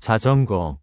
자전거.